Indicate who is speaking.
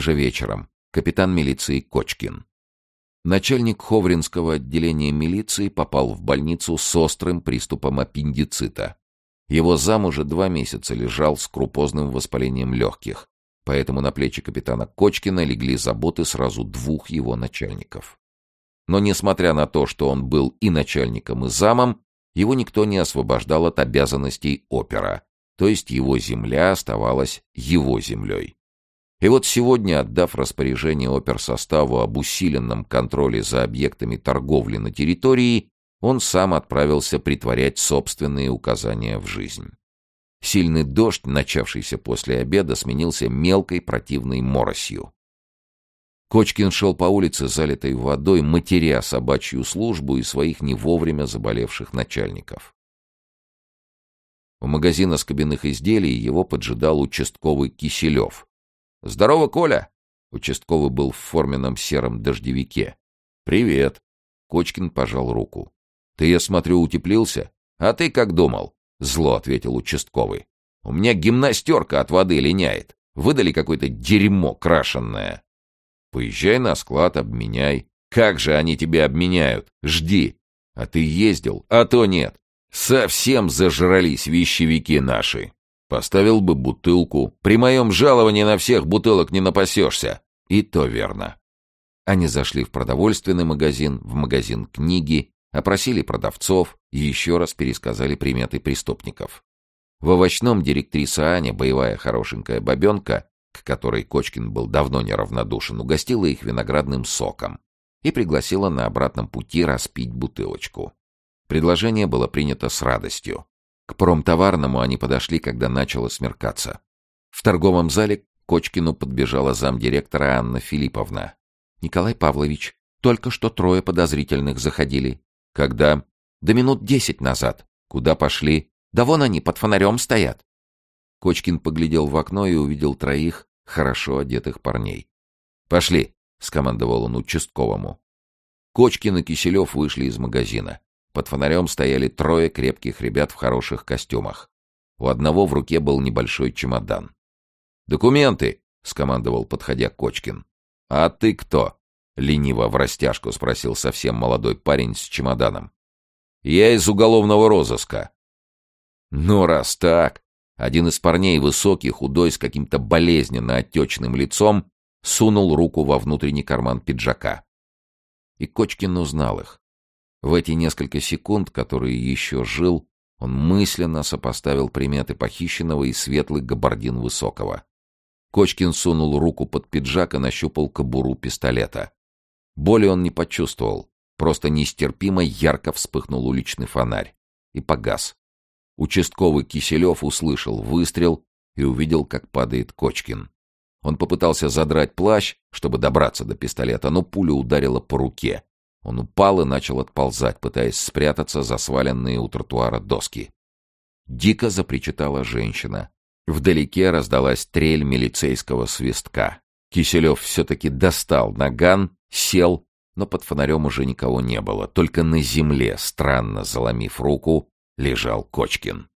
Speaker 1: Тем же вечером капитан милиции Кочкин. Начальник Ховринского отделения милиции попал в больницу с острым приступом аппендицита. Его зам уже два месяца лежал с крупозным воспалением легких, поэтому на плечи капитана Кочкина легли заботы сразу двух его начальников. Но несмотря на то, что он был и начальником, и замом, его никто не освобождал от обязанностей опера, то есть его земля оставалась его землей. И вот сегодня, отдав распоряжение оперсоставу об усиленном контроле за объектами торговли на территории, он сам отправился притворять собственные указания в жизнь. Сильный дождь, начавшийся после обеда, сменился мелкой противной моросью. Кочкин шел по улице, залитой водой, матеря собачью службу и своих не вовремя заболевших начальников. У магазина скобяных изделий его поджидал участковый Киселев. «Здорово, Коля!» Участковый был в форменном сером дождевике. «Привет!» Кочкин пожал руку. «Ты, я смотрю, утеплился? А ты как думал?» Зло ответил участковый. «У меня гимнастерка от воды линяет. Выдали какое-то дерьмо крашенное». «Поезжай на склад, обменяй». «Как же они тебя обменяют? Жди!» «А ты ездил, а то нет. Совсем зажрались вещевики наши. Поставил бы бутылку. При моем жаловании на всех бутылок не напасешься. И то верно. Они зашли в продовольственный магазин, в магазин книги, опросили продавцов и еще раз пересказали приметы преступников. В овощном директриса Аня, боевая хорошенькая бабенка, к которой Кочкин был давно неравнодушен, угостила их виноградным соком и пригласила на обратном пути распить бутылочку. Предложение было принято с радостью. К промтоварному они подошли, когда начало смеркаться. В торговом зале к Кочкину подбежала замдиректора Анна Филипповна. «Николай Павлович, только что трое подозрительных заходили». «Когда?» «Да минут десять назад». «Куда пошли?» «Да вон они, под фонарем стоят». Кочкин поглядел в окно и увидел троих хорошо одетых парней. «Пошли», — скомандовал он участковому. Кочкин и Киселев вышли из магазина. Под фонарем стояли трое крепких ребят в хороших костюмах. У одного в руке был небольшой чемодан. «Документы!» — скомандовал, подходя Кочкин. «А ты кто?» — лениво в растяжку спросил совсем молодой парень с чемоданом. «Я из уголовного розыска». «Ну, раз так...» Один из парней, высокий, худой, с каким-то болезненно отечным лицом, сунул руку во внутренний карман пиджака. И Кочкин узнал их. В эти несколько секунд, которые еще жил, он мысленно сопоставил приметы похищенного и светлый габардин Высокого. Кочкин сунул руку под пиджак и нащупал кобуру пистолета. Боли он не почувствовал, просто нестерпимо ярко вспыхнул уличный фонарь. И погас. Участковый Киселев услышал выстрел и увидел, как падает Кочкин. Он попытался задрать плащ, чтобы добраться до пистолета, но пуля ударила по руке. Он упал и начал отползать, пытаясь спрятаться за сваленные у тротуара доски. Дико запричитала женщина. Вдалеке раздалась трель милицейского свистка. Киселев все-таки достал наган, сел, но под фонарем уже никого не было. Только на земле, странно заломив руку, лежал Кочкин.